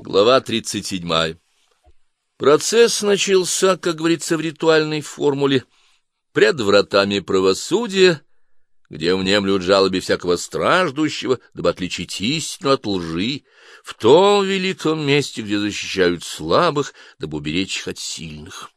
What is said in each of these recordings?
Глава 37. Процесс начался, как говорится в ритуальной формуле, пред вратами правосудия, где внемлют жалобе всякого страждущего, дабы отличить истину от лжи, в том великом месте, где защищают слабых, дабы уберечь их от сильных.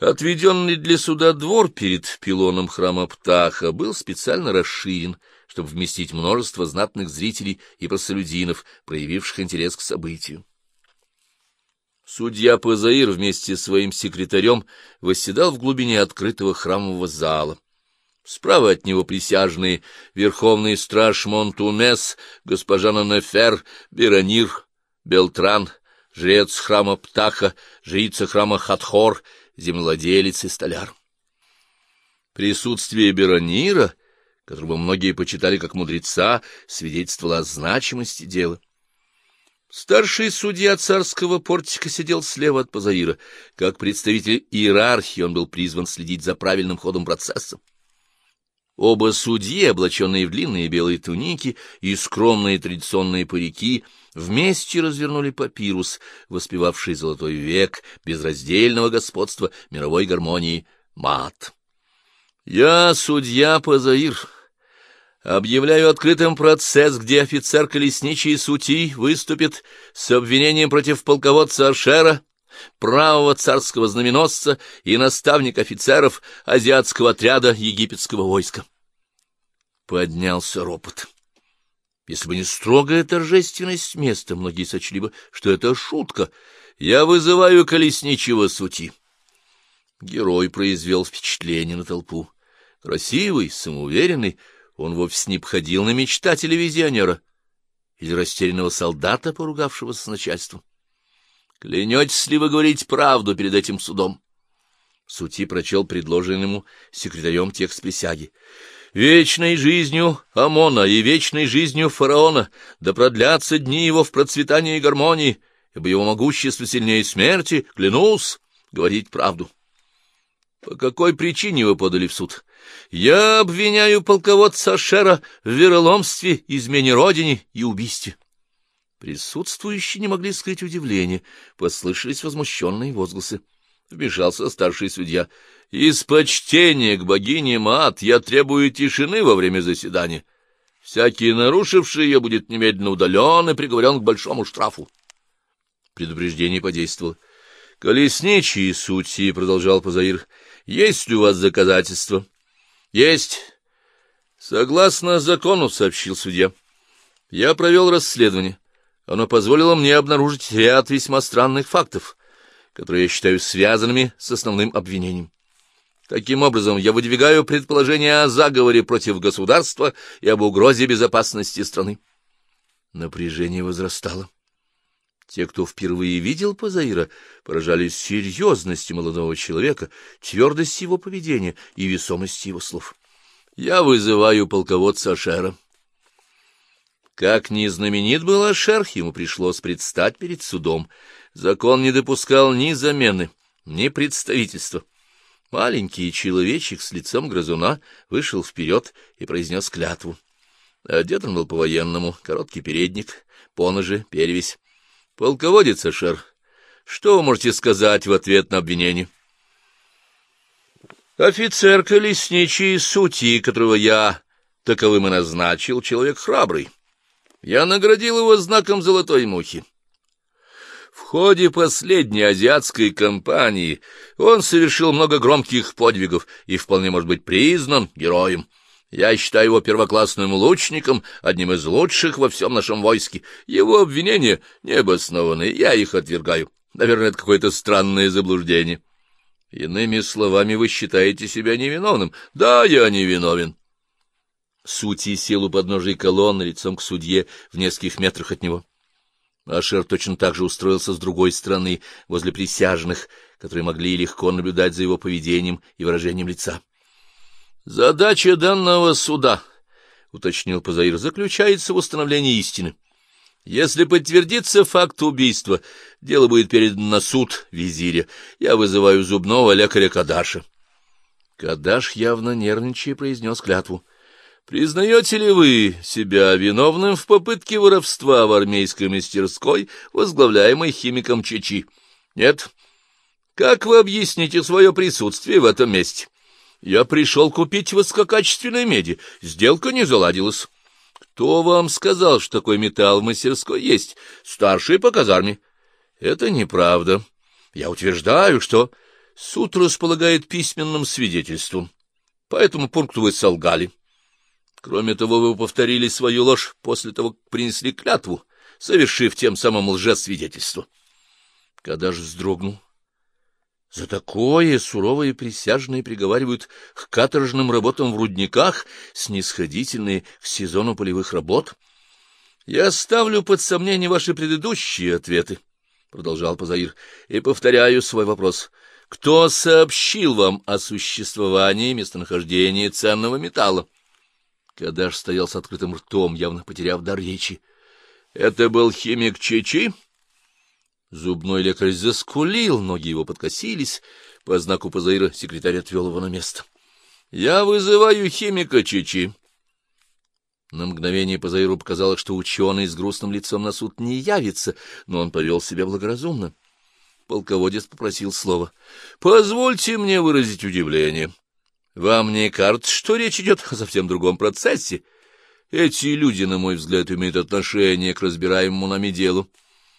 Отведенный для суда двор перед пилоном храма Птаха был специально расширен, чтобы вместить множество знатных зрителей и простолюдинов, проявивших интерес к событию. Судья Пазаир вместе с своим секретарем восседал в глубине открытого храмового зала. Справа от него присяжные верховный страж Монтунес, госпожа Нанефер, Беронир, Белтран, жрец храма Птаха, жрица храма Хатхор — землевладелец и столяр. Присутствие Беронира, которого многие почитали как мудреца, свидетельствовало о значимости дела. Старший судья царского портика сидел слева от Пазаира. Как представитель иерархии он был призван следить за правильным ходом процесса. Оба судьи, облаченные в длинные белые туники и скромные традиционные парики, вместе развернули папирус, воспевавший золотой век безраздельного господства мировой гармонии мат. «Я судья Пазаир. Объявляю открытым процесс, где офицер колесничий Сути выступит с обвинением против полководца Ашера, правого царского знаменосца и наставник офицеров азиатского отряда египетского войска. Поднялся ропот. Если бы не строгая торжественность места, многие сочли бы, что это шутка. Я вызываю колесничего сути. Герой произвел впечатление на толпу. Красивый, самоуверенный, он вовсе не обходил на мечтателя-визионера или растерянного солдата, поругавшегося с начальством. Клянетесь ли вы говорить правду перед этим судом? Сути прочел предложенный ему секретарем текст присяги. «Вечной жизнью Амона и вечной жизнью фараона да продлятся дни его в процветании и гармонии, ибо его могущество сильнее смерти, клянусь, говорить правду». «По какой причине вы подали в суд?» «Я обвиняю полководца Шера в вероломстве, измене родине и убийстве». Присутствующие не могли скрыть удивление, послышались возмущенные возгласы. Вмешался старший судья. «Из почтения к богине Маат я требую тишины во время заседания. Всякий нарушивший ее будет немедленно удален и приговорен к большому штрафу». Предупреждение подействовало. «Колесничий судьи», — продолжал Пазаир, — «есть ли у вас доказательства?» «Есть». «Согласно закону», — сообщил судья, — «я провел расследование». Оно позволило мне обнаружить ряд весьма странных фактов, которые я считаю связанными с основным обвинением. Таким образом, я выдвигаю предположение о заговоре против государства и об угрозе безопасности страны. Напряжение возрастало. Те, кто впервые видел Пазаира, поражались серьезностью молодого человека, твердостью его поведения и весомостью его слов. «Я вызываю полководца Ашера». Как ни знаменит был Ашерх, ему пришлось предстать перед судом. Закон не допускал ни замены, ни представительства. Маленький человечек с лицом грызуна вышел вперед и произнес клятву. Одет он был по-военному, короткий передник, поножи, перевесь. Полководец Ашер, что вы можете сказать в ответ на обвинение? Офицер колесничий сути, которого я таковым и назначил, человек храбрый. Я наградил его знаком золотой мухи. В ходе последней азиатской кампании он совершил много громких подвигов и вполне может быть признан героем. Я считаю его первоклассным лучником, одним из лучших во всем нашем войске. Его обвинения необоснованы, я их отвергаю. Наверное, это какое-то странное заблуждение. Иными словами, вы считаете себя невиновным. Да, я невиновен. Сути сел у подножия колонны лицом к судье в нескольких метрах от него. Ашер точно так же устроился с другой стороны, возле присяжных, которые могли легко наблюдать за его поведением и выражением лица. — Задача данного суда, — уточнил Пазаир, — заключается в установлении истины. Если подтвердится факт убийства, дело будет передано на суд визиря. Я вызываю зубного лекаря Кадаша. Кадаш, явно нервничая, произнес клятву. Признаете ли вы себя виновным в попытке воровства в армейской мастерской, возглавляемой химиком Чичи? Нет. Как вы объясните свое присутствие в этом месте? Я пришел купить высококачественной меди. Сделка не заладилась. Кто вам сказал, что такой металл в мастерской есть? Старший по казарме. Это неправда. Я утверждаю, что суд располагает письменным свидетельством. По этому пункту вы солгали. Кроме того, вы повторили свою ложь после того, как принесли клятву, совершив тем самым лжесвидетельство. Когда же вздрогнул? За такое суровые присяжные приговаривают к каторжным работам в рудниках, снисходительные к сезону полевых работ. Я ставлю под сомнение ваши предыдущие ответы, — продолжал Пазаир, — и повторяю свой вопрос. Кто сообщил вам о существовании местонахождения ценного металла? Кадаш стоял с открытым ртом, явно потеряв дар речи. — Это был химик Чичи? — Зубной лекарь заскулил, ноги его подкосились. По знаку Пазаира секретарь отвел его на место. — Я вызываю химика Чичи. На мгновение Пазаиру показалось, что ученый с грустным лицом на суд не явится, но он повел себя благоразумно. Полководец попросил слова. — Позвольте мне выразить удивление. Вам не кажется, что речь идет о совсем другом процессе? Эти люди, на мой взгляд, имеют отношение к разбираемому нами делу.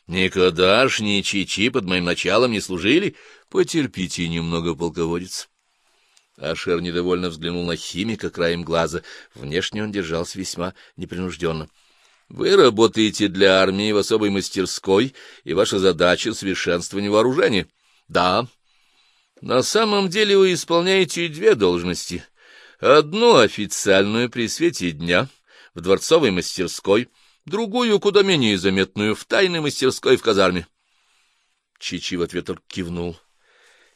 Никогда ж ни Чичи под моим началом не служили. Потерпите немного, полководец. Ашер недовольно взглянул на химика краем глаза. Внешне он держался весьма непринужденно. — Вы работаете для армии в особой мастерской, и ваша задача — совершенствование вооружения. — Да. На самом деле вы исполняете две должности. Одну официальную при свете дня в дворцовой мастерской — другую, куда менее заметную, в тайной мастерской в казарме. Чичи в ответ кивнул.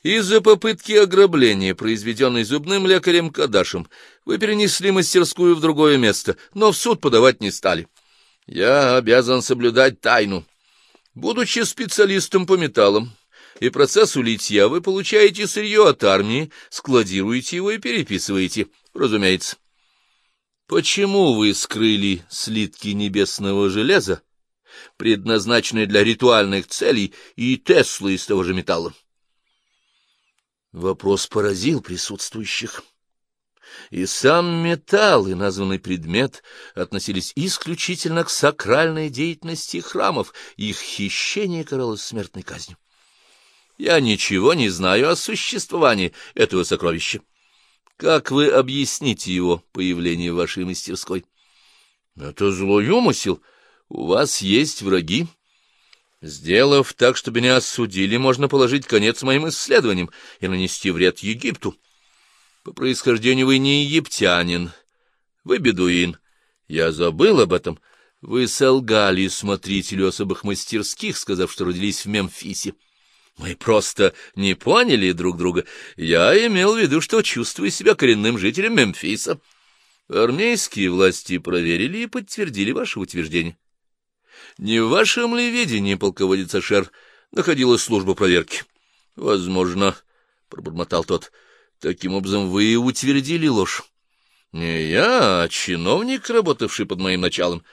Из-за попытки ограбления, произведенной зубным лекарем Кадашем, вы перенесли мастерскую в другое место, но в суд подавать не стали. Я обязан соблюдать тайну. Будучи специалистом по металлам и процессу литья, вы получаете сырье от армии, складируете его и переписываете, разумеется. Почему вы скрыли слитки небесного железа, предназначенные для ритуальных целей, и Теслы из того же металла? Вопрос поразил присутствующих. И сам металл, и названный предмет относились исключительно к сакральной деятельности храмов, их хищение каралось смертной казнью. Я ничего не знаю о существовании этого сокровища. Как вы объясните его появление в вашей мастерской? Это злой умысел. У вас есть враги. Сделав так, чтобы меня осудили, можно положить конец моим исследованиям и нанести вред Египту. По происхождению вы не египтянин, вы бедуин. Я забыл об этом. Вы солгали смотрителю особых мастерских, сказав, что родились в Мемфисе. Мы просто не поняли друг друга. Я имел в виду, что чувствую себя коренным жителем Мемфиса. Армейские власти проверили и подтвердили ваше утверждение. Не в вашем ли видении, полководец Ашер, находилась служба проверки? — Возможно, — пробормотал тот. — Таким образом, вы и утвердили ложь. — Не я, а чиновник, работавший под моим началом.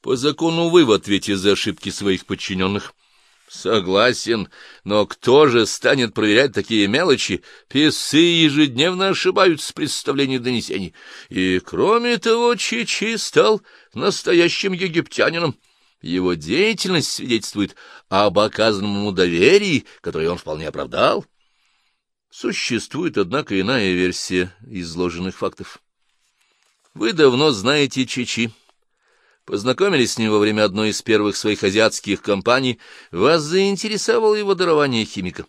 По закону вы в ответе за ошибки своих подчиненных. — Согласен, но кто же станет проверять такие мелочи? Песы ежедневно ошибаются с представлением донесений. И, кроме того, Чичи стал настоящим египтянином. Его деятельность свидетельствует об оказанном ему доверии, которое он вполне оправдал. Существует, однако, иная версия изложенных фактов. Вы давно знаете Чичи познакомились с ним во время одной из первых своих азиатских кампаний, вас заинтересовало его дарование химика.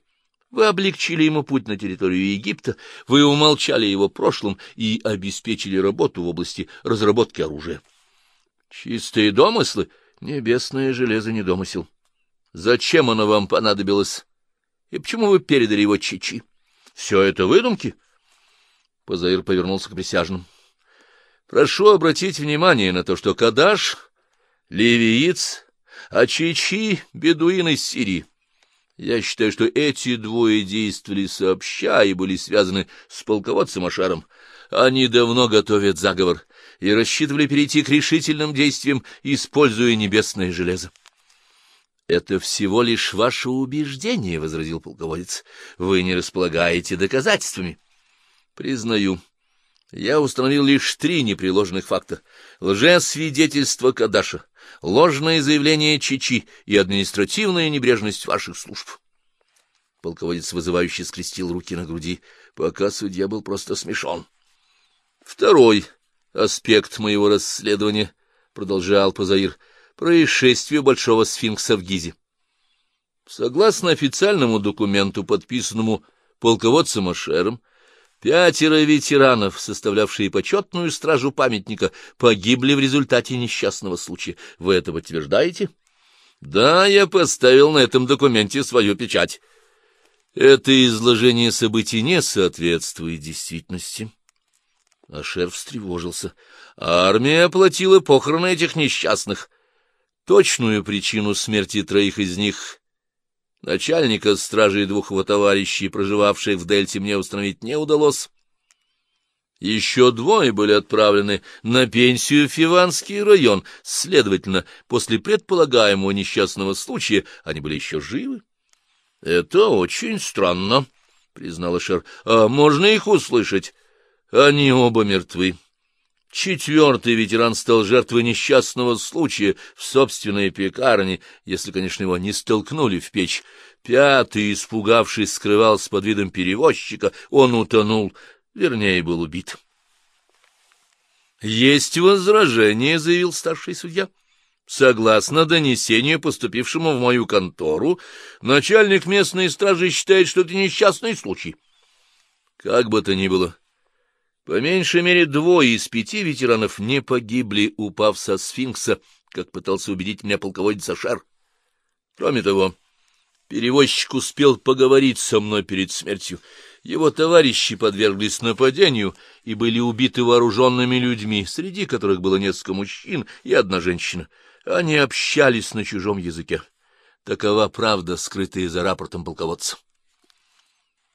Вы облегчили ему путь на территорию Египта, вы умолчали его прошлом и обеспечили работу в области разработки оружия. Чистые домыслы? Небесное железо не домысел. Зачем оно вам понадобилось? И почему вы передали его Чичи? Все это выдумки? Позаир повернулся к присяжным. Прошу обратить внимание на то, что Кадаш — ливиец, а Чичи — бедуин из Сирии. Я считаю, что эти двое действовали сообща и были связаны с полководцем Ашаром. Они давно готовят заговор. и рассчитывали перейти к решительным действиям, используя небесное железо. — Это всего лишь ваше убеждение, — возразил полководец. — Вы не располагаете доказательствами. — Признаю. Я установил лишь три непреложных факта. Лжесвидетельство Кадаша, ложное заявление Чичи и административная небрежность ваших служб. Полководец вызывающе скрестил руки на груди, пока судья был просто смешон. Второй аспект моего расследования, — продолжал Пазаир, — происшествие Большого сфинкса в Гизе. Согласно официальному документу, подписанному полководцем Ашером, пятеро ветеранов, составлявшие почетную стражу памятника, погибли в результате несчастного случая. Вы это подтверждаете? — Да, я поставил на этом документе свою печать. Это изложение событий не соответствует действительности. Ашер встревожился. Армия оплатила похороны этих несчастных. Точную причину смерти троих из них, начальника стражи и двух его товарищей, проживавших в Дельте, мне установить не удалось. Еще двое были отправлены на пенсию в Фиванский район. Следовательно, после предполагаемого несчастного случая они были еще живы. — Это очень странно, — признала Шер. — А можно их услышать? Они оба мертвы. Четвертый ветеран стал жертвой несчастного случая в собственной пекарне, если, конечно, его не столкнули в печь. Пятый, испугавшись, скрывался под видом перевозчика. Он утонул, вернее, был убит. — Есть возражение, — заявил старший судья. — Согласно донесению, поступившему в мою контору, начальник местной стражи считает, что это несчастный случай. Как бы то ни было, по меньшей мере двое из пяти ветеранов не погибли, упав со сфинкса, как пытался убедить меня полководец Ашар. Кроме того, перевозчик успел поговорить со мной перед смертью. Его товарищи подверглись нападению и были убиты вооруженными людьми, среди которых было несколько мужчин и одна женщина. Они общались на чужом языке. Такова правда, скрытая за рапортом полководца.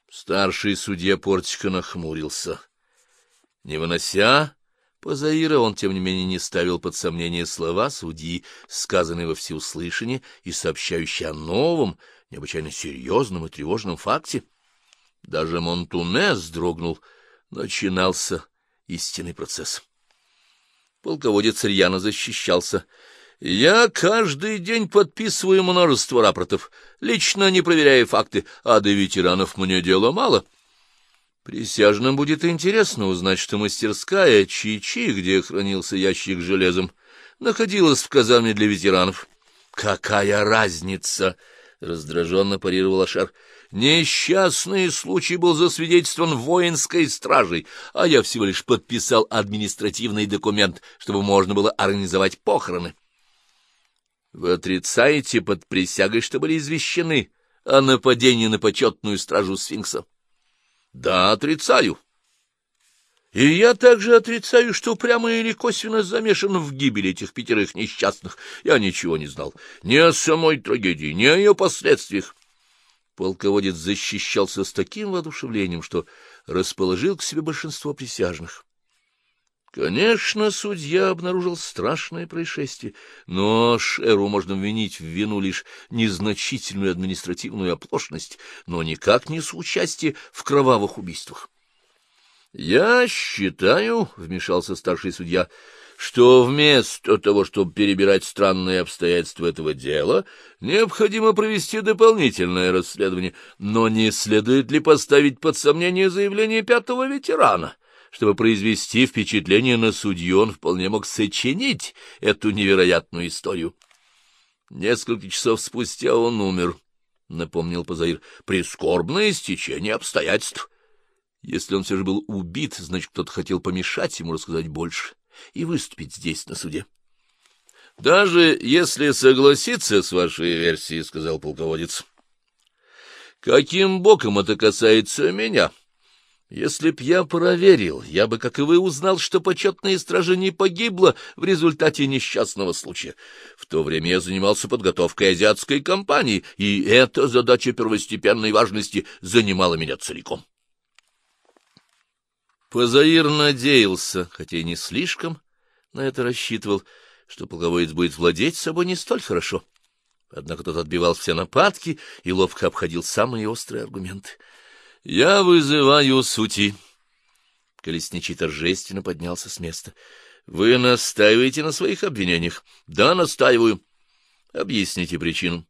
Старший судья Портика нахмурился. Не вынося Позаира, он, тем не менее, не ставил под сомнение слова судьи, сказанные во всеуслышание и сообщающие о новом, необычайно серьезном и тревожном факте. Даже Монтуне вздрогнул. Начинался истинный процесс. Полководец рьяно защищался — я каждый день подписываю множество рапортов, лично не проверяя факты, а до ветеранов мне дела мало. Присяжным будет интересно узнать, что мастерская Чичи, где хранился ящик с железом, находилась в казарме для ветеранов. — Какая разница? — раздраженно парировал Ашар. — Несчастный случай был засвидетельствован воинской стражей, а я всего лишь подписал административный документ, чтобы можно было организовать похороны. — вы отрицаете под присягой, что были извещены о нападении на почетную стражу сфинкса? Да, отрицаю. И я также отрицаю, что прямо или косвенно замешан в гибели этих пятерых несчастных. Я ничего не знал ни о самой трагедии, ни о ее последствиях. Полководец защищался с таким воодушевлением, что расположил к себе большинство присяжных. Конечно, судья обнаружил страшное происшествие, но Шеру можно винить в вину лишь незначительную административную оплошность, но никак не соучастие в кровавых убийствах. — Я считаю, — вмешался старший судья, — что вместо того, чтобы перебирать странные обстоятельства этого дела, необходимо провести дополнительное расследование, но не следует ли поставить под сомнение заявление пятого ветерана? — чтобы произвести впечатление на судью, он вполне мог сочинить эту невероятную историю. Несколько часов спустя он умер, — напомнил Пазаир. — Прискорбное стечение обстоятельств. Если он все же был убит, значит, кто-то хотел помешать ему рассказать больше и выступить здесь, на суде. — Даже если согласиться с вашей версией, — сказал полководец, — каким боком это касается меня? — если б я проверил, я бы, как и вы, узнал, что почетная стража не погибла в результате несчастного случая. В то время я занимался подготовкой азиатской кампании, и эта задача первостепенной важности занимала меня целиком. Позаир надеялся, хотя и не слишком, на это рассчитывал, что полководец будет владеть собой не столь хорошо. Однако тот отбивал все нападки и ловко обходил самые острые аргументы. — Я вызываю сути. Колесничий торжественно поднялся с места. — Вы настаиваете на своих обвинениях? — Да, настаиваю. — Объясните причину.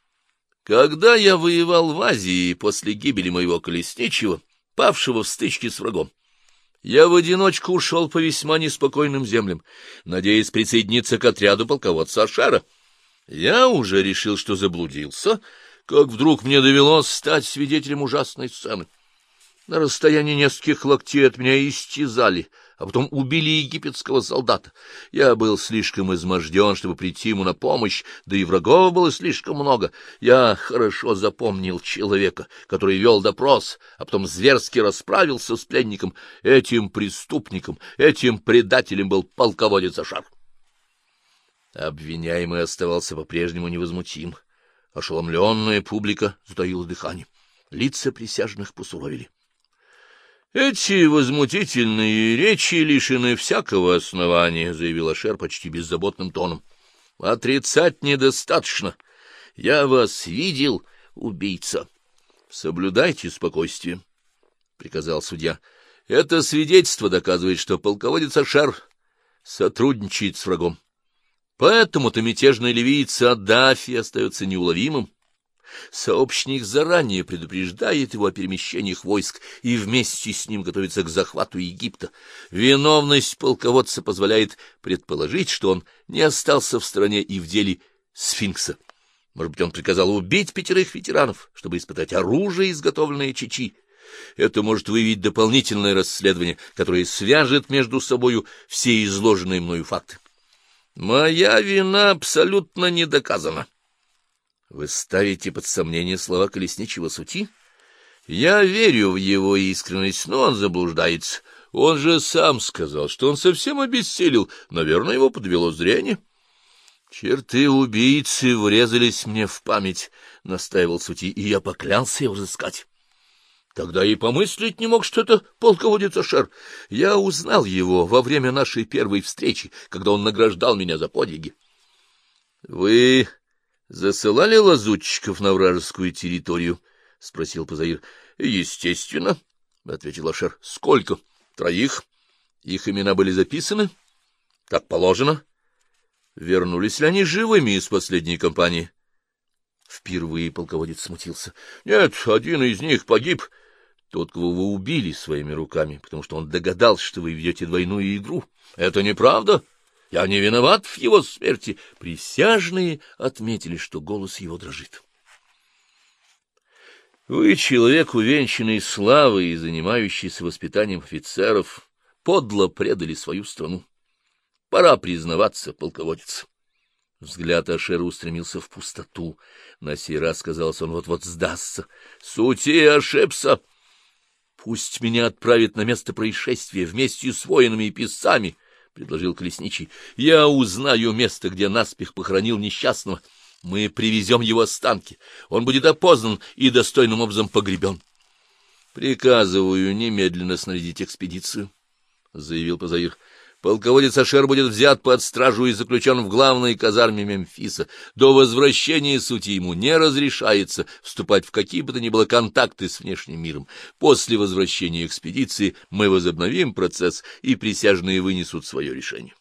— Когда я воевал в Азии после гибели моего колесничего, павшего в стычке с врагом, я в одиночку ушел по весьма неспокойным землям, надеясь присоединиться к отряду полководца Ашара. Я уже решил, что заблудился, как вдруг мне довелось стать свидетелем ужасной сцены. На расстоянии нескольких локтей от меня истязали, а потом убили египетского солдата. Я был слишком изможден, чтобы прийти ему на помощь, да и врагов было слишком много. Я хорошо запомнил человека, который вел допрос, а потом зверски расправился с пленником. Этим преступником, этим предателем был полководец Ашар. Обвиняемый оставался по-прежнему невозмутим. Ошеломленная публика затаила дыхание. Лица присяжных посуровили. Эти возмутительные речи лишены всякого основания, — заявил Ашер почти беззаботным тоном. — Отрицать недостаточно. Я вас видел, убийца. — Соблюдайте спокойствие, — приказал судья. — Это свидетельство доказывает, что полководец Ашер сотрудничает с врагом. Поэтому-то мятежный ливиец Аддафи остается неуловимым. Сообщник заранее предупреждает его о перемещениях войск и вместе с ним готовится к захвату Египта. Виновность полководца позволяет предположить, что он не остался в стране и в деле сфинкса. Может быть, он приказал убить пятерых ветеранов, чтобы испытать оружие, изготовленное Чичи. Это может выявить дополнительное расследование, которое свяжет между собою все изложенные мною факты. Моя вина абсолютно не доказана. Вы ставите под сомнение слова Колесничего сути? Я верю в его искренность, но он заблуждается. Он же сам сказал, что он совсем обессилел. Наверное, его подвело зрение. Черты убийцы врезались мне в память, — настаивал Сути, — и я поклялся его разыскать. Тогда и помыслить не мог, что это полководец Ашер. Я узнал его во время нашей первой встречи, когда он награждал меня за подвиги. — Вы — Засылали лазутчиков на вражескую территорию? — спросил Пазаир. — Естественно, — ответил Ашер. — Сколько? — Троих. Их имена были записаны? — Так положено. Вернулись ли они живыми из последней кампании? Впервые полководец смутился. — Нет, один из них погиб. Тот, кого вы убили своими руками, потому что он догадался, что вы ведете двойную игру. Это неправда? — я не виноват в его смерти. Присяжные отметили, что голос его дрожит. Вы, человек, увенчанный славой и занимающийся воспитанием офицеров, подло предали свою страну. Пора признаваться, полководец. Взгляд Ашера устремился в пустоту. На сей раз, казалось, он вот-вот сдастся. Сути ошибся. Пусть меня отправят на место происшествия вместе с воинами и писцами, предложил Колесничий. — Я узнаю место, где наспех похоронил несчастного. Мы привезем его останки. Он будет опознан и достойным образом погребен. — Приказываю немедленно снарядить экспедицию, — заявил Пазаир. Полководец Ашер будет взят под стражу и заключен в главной казарме Мемфиса. До возвращения сути ему не разрешается вступать в какие бы то ни было контакты с внешним миром. После возвращения экспедиции мы возобновим процесс, и присяжные вынесут свое решение.